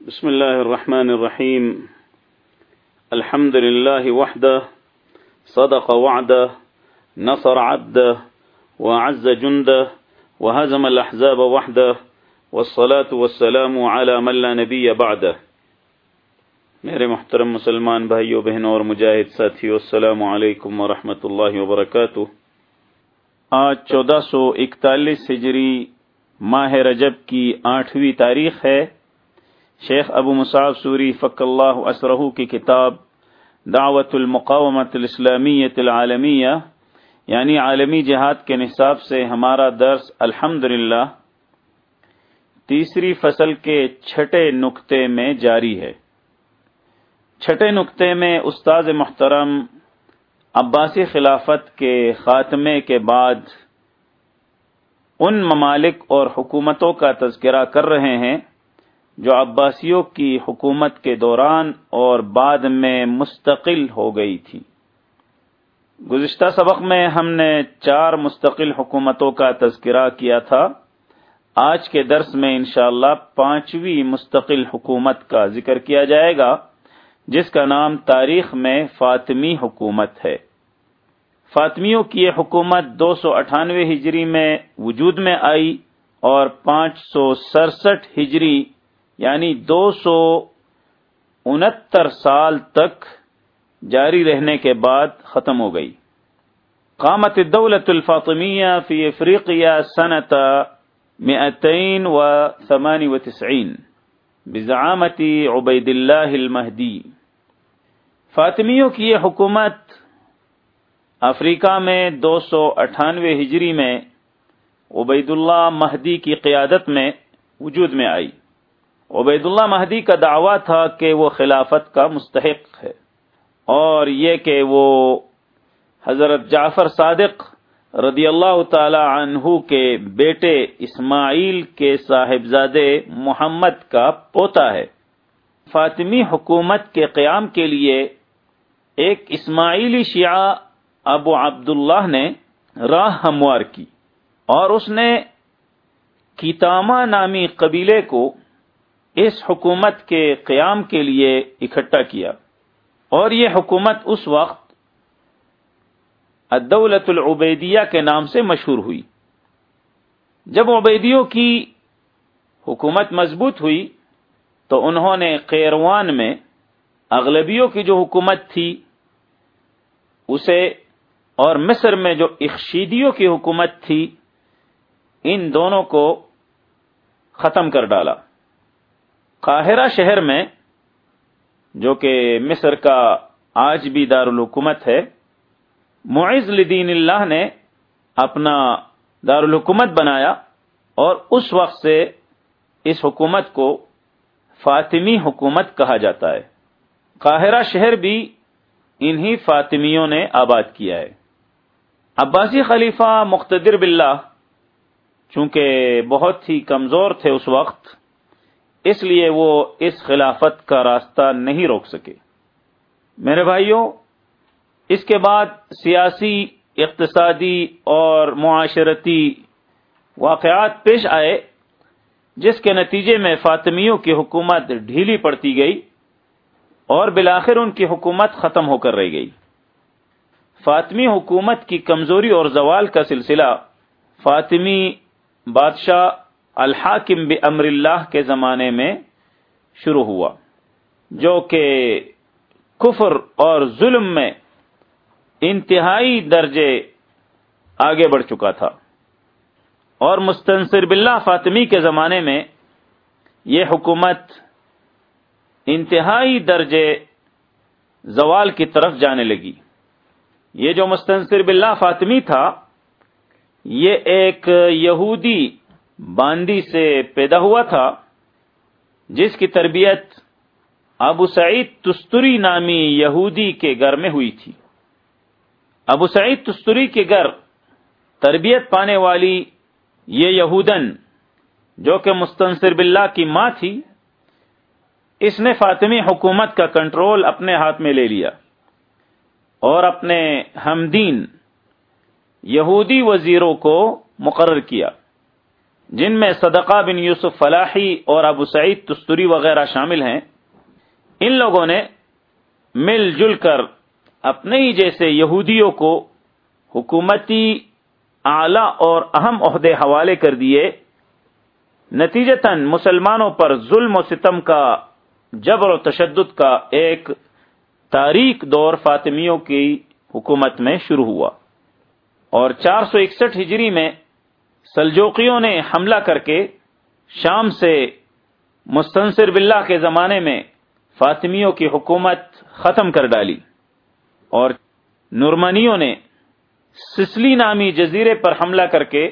بسم الله الرحمن الرحيم الحمد لله وحده صدق وعده نصر عبده وعز جنده وهزم الأحزاب وحده والصلاة والسلام على من لا نبي بعده میرے محترم مسلمان بھائیو، بہنوں اور مجاہد ساتھیو، السلام علیکم ورحمۃ اللہ وبرکاتہ۔ آج چودہ سو اکتالیس ہجری ماہ رجب کی آٹھویں تاریخ ہے۔ شیخ ابو مصعب سوری فق اللہ اسرہ کی کتاب دعوت المقامت الاسلامیت العالمیہ یعنی عالمی جہاد کے نصاب سے ہمارا درس الحمد تیسری فصل کے چھٹے نقطے میں جاری ہے۔ چھٹے نقطے میں استاذ محترم عباسی خلافت کے خاتمے کے بعد ان ممالک اور حکومتوں کا تذکرہ کر رہے ہیں۔ جو عباسیوں کی حکومت کے دوران اور بعد میں مستقل ہو گئی تھی۔ گزشتہ سبق میں ہم نے چار مستقل حکومتوں کا تذکرہ کیا تھا۔ آج کے درس میں انشاءاللہ اللہ پانچویں مستقل حکومت کا ذکر کیا جائے گا، جس کا نام تاریخ میں فاطمی حکومت ہے۔ فاطمیوں کی یہ حکومت دو سو اٹھانوے ہجری میں وجود میں آئی اور پانچ سو سڑسٹھ ہجری یعنی دو سو انہتر سال تک جاری رہنے کے بعد ختم ہو گئی۔ قامت دولت الفاطمیہ فی افریقیہ صنعت مئتین و ثمانی و تسعین بزعامتی عبید اللہ المہدی۔ فاطمیوں کی یہ حکومت افریقہ میں دو سو اٹھانوے ہجری میں عبید اللہ مہدی کی قیادت میں وجود میں آئی۔ عبید اللہ مہدی کا دعویٰ تھا کہ وہ خلافت کا مستحق ہے اور یہ کہ وہ حضرت جعفر صادق رضی اللہ تعالی عنہ کے بیٹے اسماعیل کے صاحبزادے محمد کا پوتا ہے۔ فاطمی حکومت کے قیام کے لیے ایک اسماعیلی شیعہ ابو عبداللہ نے راہ ہموار کی اور اس نے کیتاما نامی قبیلے کو اس حکومت کے قیام کے لیے اکٹھا کیا۔ اور یہ حکومت اس وقت الدولت العبیدیہ کے نام سے مشہور ہوئی۔ جب عبیدیوں کی حکومت مضبوط ہوئی، تو انہوں نے قیروان میں اغلبیوں کی جو حکومت تھی، اسے اور مصر میں جو اخشیدیوں کی حکومت تھی، ان دونوں کو ختم کر ڈالا۔ قاہرہ شہر میں، جو کہ مصر کا آج بھی دارالحکومت ہے، معز لدین اللہ نے اپنا دارالحکومت بنایا اور اس وقت سے اس حکومت کو فاطمی حکومت کہا جاتا ہے۔ قاہرہ شہر بھی انہی فاطمیوں نے آباد کیا ہے۔ عباسی خلیفہ مقتدر باللہ، چونکہ بہت ہی کمزور تھے اس وقت اس لیے وہ اس خلافت کا راستہ نہیں روک سکے۔ میرے بھائیوں، اس کے بعد سیاسی، اقتصادی اور معاشرتی واقعات پیش آئے، جس کے نتیجے میں فاطمیوں کی حکومت ڈھیلی پڑتی گئی اور بلاخر ان کی حکومت ختم ہو کر رہ گئی۔ فاطمی حکومت کی کمزوری اور زوال کا سلسلہ، فاطمی بادشاہ الحاکم بمر اللہ کے زمانے میں شروع ہوا، جو کہ کفر اور ظلم میں انتہائی درجے آگے بڑھ چکا تھا۔ اور مستنصر باللہ فاطمی کے زمانے میں یہ حکومت انتہائی درجے زوال کی طرف جانے لگی۔ یہ جو مستنصر باللہ فاطمی تھا، یہ ایک یہودی باندی سے پیدا ہوا تھا، جس کی تربیت ابو سعید تستری نامی یہودی کے گھر میں ہوئی تھی۔ ابو سعید تستری کے گھر تربیت پانے والی یہ یہودن، جو کہ مستنصر باللہ کی ماں تھی، اس نے فاطمی حکومت کا کنٹرول اپنے ہاتھ میں لے لیا۔ اور اپنے ہمدین یہودی وزیروں کو مقرر کیا۔ جن میں صدقہ بن یوسف فلاحی اور ابو سعید تستری وغیرہ شامل ہیں، ان لوگوں نے مل جل کر اپنے ہی جیسے یہودیوں کو حکومتی اعلی اور اہم عہدے حوالے کر دیے۔ نتیجتاً مسلمانوں پر ظلم و ستم کا، جبر و تشدد کا ایک تاریخ دور فاطمیوں کی حکومت میں شروع ہوا۔ اور چار سو اکسٹھ ہجری میں سلجوکیوں نے حملہ کر کے شام سے مستنصر باللہ کے زمانے میں فاطمیوں کی حکومت ختم کر ڈالی اور نورمنیوں نے سسلی نامی جزیرے پر حملہ کر کے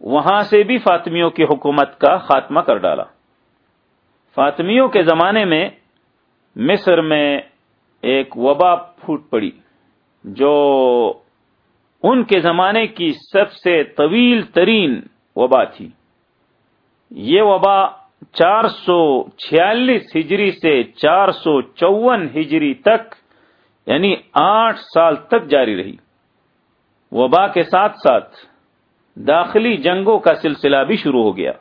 وہاں سے بھی فاطمیوں کی حکومت کا خاتمہ کر ڈالا۔ فاطمیوں کے زمانے میں مصر میں ایک وبا پھوٹ پڑی جو ان کے زمانے کی سب سے طویل ترین وبا تھی۔ یہ وبا چار سو چھیالیس ہجری سے چار سو چون ہجری تک یعنی آٹھ سال تک جاری رہی۔ وبا کے ساتھ ساتھ داخلی جنگوں کا سلسلہ بھی شروع ہو گیا۔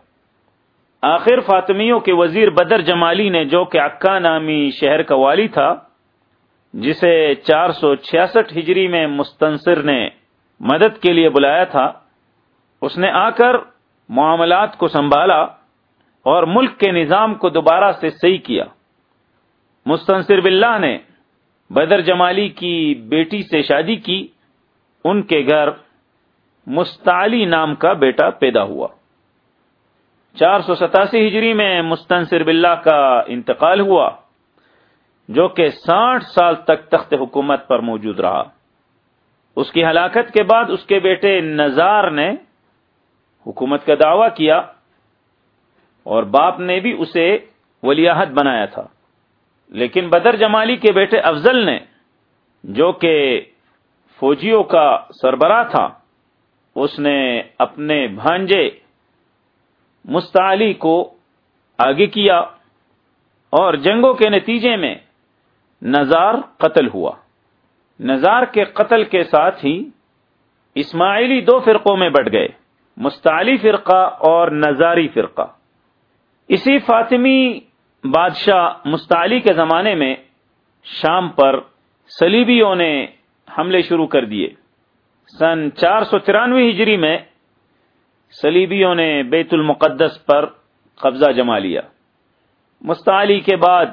آخر فاطمیوں کے وزیر بدر جمالی نے جو کہ اکا نامی شہر کا والی تھا، جسے چار سو چھیاسٹھ ہجری میں مستنصر نے مدد کے لیے بلایا تھا، اس نے آ کر معاملات کو سنبھالا اور ملک کے نظام کو دوبارہ سے صحیح کیا۔ مستنصر باللہ نے بدر جمالی کی بیٹی سے شادی کی، ان کے گھر مستعلی نام کا بیٹا پیدا ہوا۔ چار سو ستاسی ہجری میں مستنصر باللہ کا انتقال ہوا، جو کہ ساٹھ سال تک تخت حکومت پر موجود رہا۔ اس کی ہلاکت کے بعد اس کے بیٹے نزار نے حکومت کا دعویٰ کیا اور باپ نے بھی اسے ولیاحت بنایا تھا۔ لیکن بدر جمالی کے بیٹے افضل نے جو کہ فوجیوں کا سربراہ تھا، اس نے اپنے بھانجے مستعلی کو آگے کیا اور جنگوں کے نتیجے میں نزار قتل ہوا۔ نزار کے قتل کے ساتھ ہی اسماعیلی دو فرقوں میں بٹ گئے، مستعلی فرقہ اور نزاری فرقہ۔ اسی فاطمی بادشاہ مستعلی کے زمانے میں شام پر سلیبیوں نے حملے شروع کر دیے۔ سن چار سو ترانوے ہجری میں سلیبیوں نے بیت المقدس پر قبضہ جما لیا۔ مستعلی کے بعد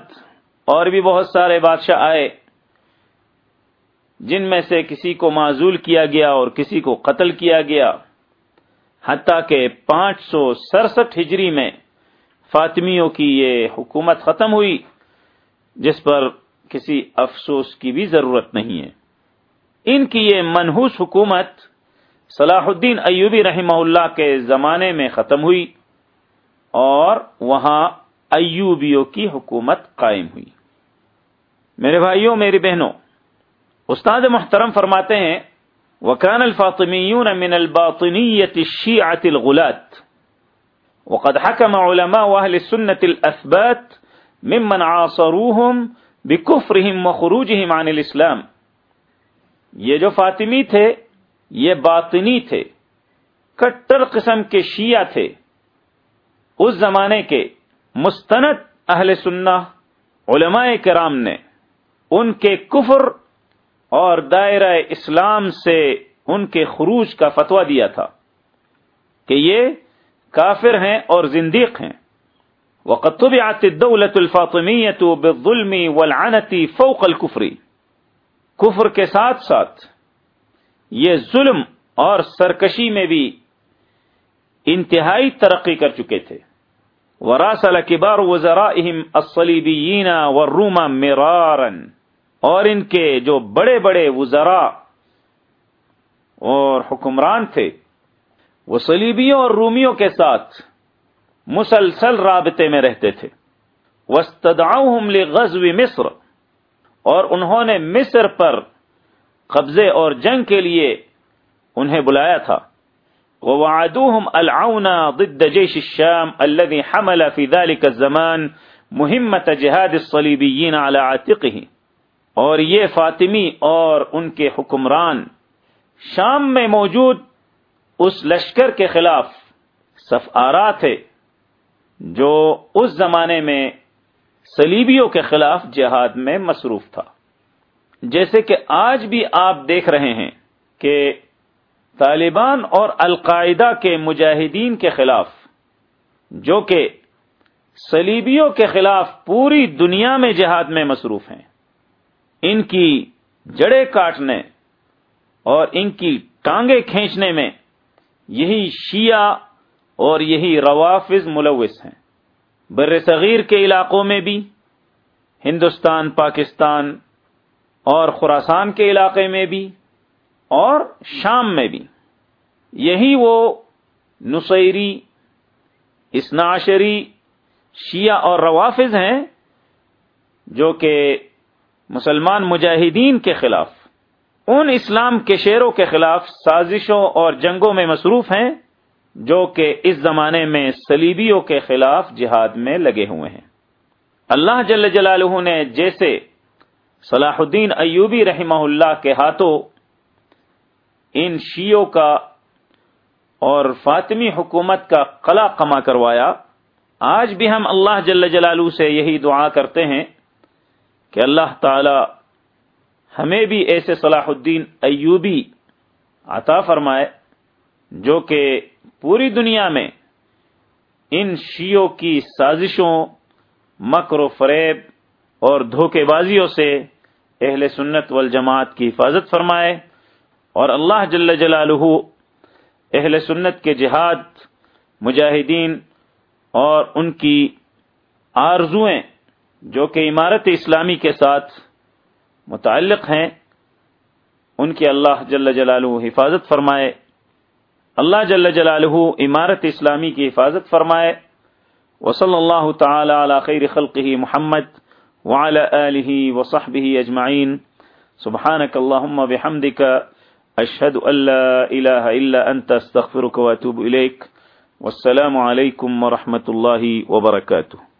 اور بھی بہت سارے بادشاہ آئے۔ جن میں سے کسی کو معذول کیا گیا اور کسی کو قتل کیا گیا، حتیٰ کہ پانچ سو سڑسٹھ ہجری میں فاطمیوں کی یہ حکومت ختم ہوئی، جس پر کسی افسوس کی بھی ضرورت نہیں ہے۔ ان کی یہ منحوس حکومت صلاح الدین ایوبی رحمہ اللہ کے زمانے میں ختم ہوئی اور وہاں ایوبیوں کی حکومت قائم ہوئی۔ میرے بھائیوں، میری بہنوں استاد محترم فرماتے ہیں وکان الفاطمیون من الباطنیت الشیعة الغلات وقد حكم علماء اهل السنة الاثبات ممن عاصروهم بكفرهم وخروجهم عن الاسلام یہ جو فاطمی تھے، یہ باطنی تھے، کٹر قسم کے شیعہ تھے. اس زمانے کے مستند اہل سنہ، علماء کرام نے ان کے کفر اور دائرہ اسلام سے ان کے خروج کا فتویٰ دیا تھا کہ یہ کافر ہیں اور زندیق ہیں۔ وقت الدولة الفاطمیة بالظلم والعنة فوق الكفر۔ کفر کے ساتھ ساتھ یہ ظلم اور سرکشی میں بھی انتہائی ترقی کر چکے تھے۔ وراسل کبار وزرائهم الصلیبیین والروم مرارا۔ اور ان کے جو بڑے بڑے وزراء اور حکمران تھے، وہ صلیبیوں اور رومیوں کے ساتھ مسلسل رابطے میں رہتے تھے۔ وستدعوهم لغزو مصر، اور انہوں نے مصر پر قبضے اور جنگ کے لیے انہیں بلایا تھا۔ ووعدوهم العون ضد جيش الشام الذي حمل في ذلك الزمان مهمة جهاد الصليبيين على عاتقه۔ اور یہ فاطمی اور ان کے حکمران شام میں موجود اس لشکر کے خلاف سفارا تھے جو اس زمانے میں سلیبیوں کے خلاف جہاد میں مصروف تھا۔ جیسے کہ آج بھی آپ دیکھ رہے ہیں کہ طالبان اور القاعدہ کے مجاہدین کے خلاف جو کہ سلیبیوں کے خلاف پوری دنیا میں جہاد میں مصروف ہیں۔ ان کی جڑے کاٹنے اور ان کی ٹانگیں کھینچنے میں یہی شیعہ اور یہی روافظ ملوث ہیں۔ بر صغیر کے علاقوں میں بھی، ہندوستان، پاکستان اور خوراسان کے علاقے میں بھی اور شام میں بھی۔ یہی وہ نصیری، اسناشری، شیعہ اور روافظ ہیں جو کہ مسلمان مجاہدین کے خلاف، ان اسلام کے شیروں کے خلاف سازشوں اور جنگوں میں مصروف ہیں جو کہ اس زمانے میں سلیبیوں کے خلاف جہاد میں لگے ہوئے ہیں۔ اللہ جل جلالہ نے جیسے صلاح الدین ایوبی رحمہ اللہ کے ہاتھوں ان شیعوں کا اور فاطمی حکومت کا قلع کما کروایا، آج بھی ہم اللہ جل جلالہ سے یہی دعا کرتے ہیں کہ اللہ تعالی ہمیں بھی ایسے صلاح الدین ایوبی عطا فرمائے جو کہ پوری دنیا میں ان شیوں کی سازشوں، مکر و فریب اور دھوکے بازیوں سے اہل سنت والجماعت کی حفاظت فرمائے اور اللہ جل جلالہ اہل سنت کے جہاد، مجاہدین اور ان کی آرزویں جو کہ عمارت اسلامی کے ساتھ متعلق ہیں، ان کی اللہ جل جلالہ حفاظت فرمائے۔ اللہ جل جلالہ عمارت اسلامی کی حفاظت فرمائے۔ وصلی اللہ تعالی علی خیر خلقه محمد وعلى آله وصحبه اجمعین۔ سبحانك اللهم بحمدك اشهد ان لا اله الا انت استغفرك واتوب اليك والسلام علیکم ورحمۃ اللہ وبرکاتہ۔